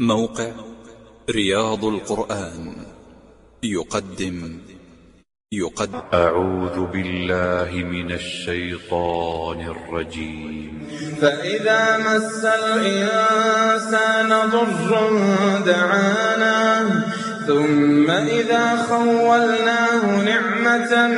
موقع رياض القرآن. يقدم. يقدم. أعوذ بالله من الشيطان الرجيم. فإذا مس الإنسان ضر دعانا ثم إذا خولناه نعمة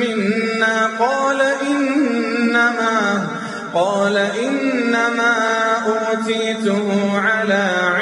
منا قال إنما قال إنما أوتيته على علم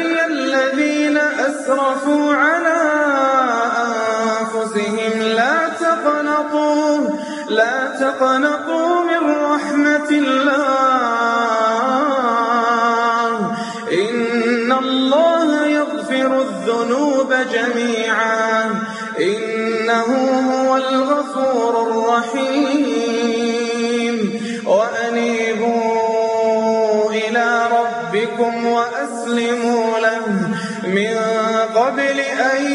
أسرفوا على أنفسهم. لا تقنطوا لا تقنطوا من رحمة الله. إن الله يغفر الذنوب جميعا. إنه هو الغفور الرحيم. ربكم وأسلموا له. من قبل أن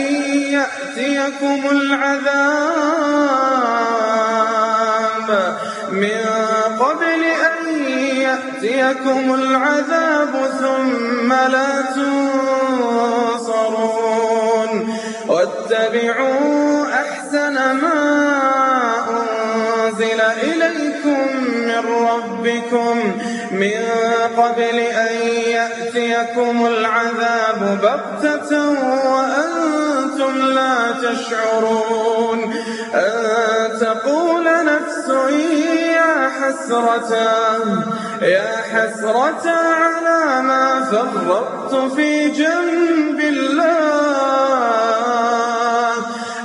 يأتيكم العذاب. من قبل أن يأتيكم العذاب ثم لا تنصرون. واتبعوا أحسن ما إليكم من ربكم من قبل أن يأتيكم العذاب بغتة وأنتم لا تشعرون أن تقول نفس يا حسرة يا حسرة على ما فرطت في جنب الله.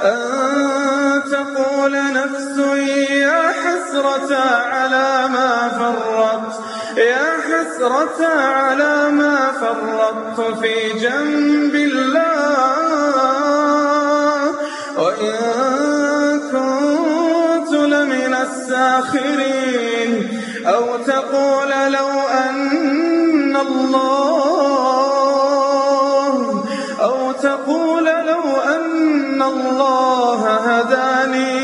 أن تقول نفس يا حسرة على ما فرطت يا حسرة على ما فرطت في جنب الله. وإن كنت لمن الساخرين. أو تقول لو أن الله. أو تقول لو أن الله هداني.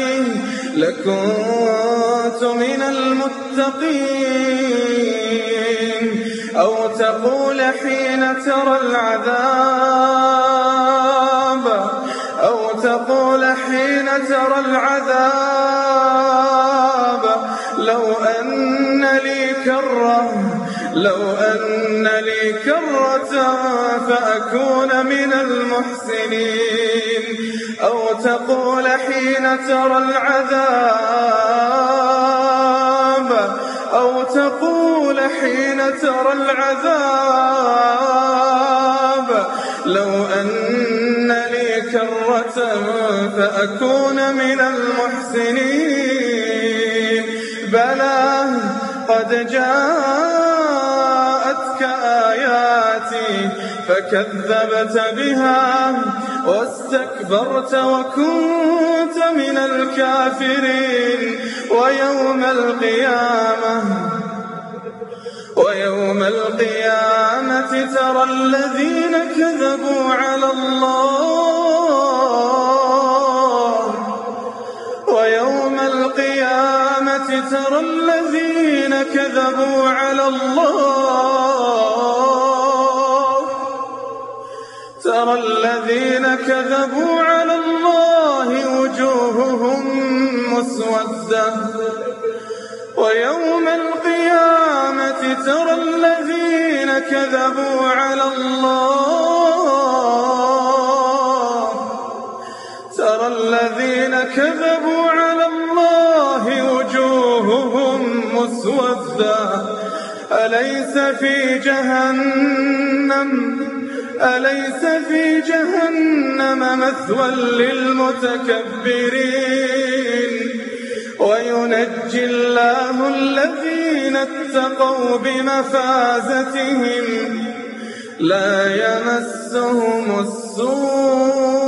لكنت من المتقين أو تقول حين ترى العذاب أو تقول حين ترى العذاب لو أن لي كرة لو أن لي كرة فأكون من المحسنين. أو تقول حين ترى العذاب أو تقول حين ترى العذاب. لو أن لي كرة فأكون من المحسنين. بلى قد جاءتك آياتي فكذبت بها واستكبرت وكنت من الكافرين ويوم القيامة ويوم القيامة ترى الذين كذبوا على الله ترى الذين كذبوا على الله؟ ترى الذين كذبوا على الله وجوههم مسودة. ويوم القيامة ترى الذين كذبوا على الله. وترى الذين كذبوا مسودة أليس في جهنم؟ أليس في جهنم مثوى للمتكبرين؟ وينجي الله الذين اتقوا بمفازتهم. لا يمسهم السوء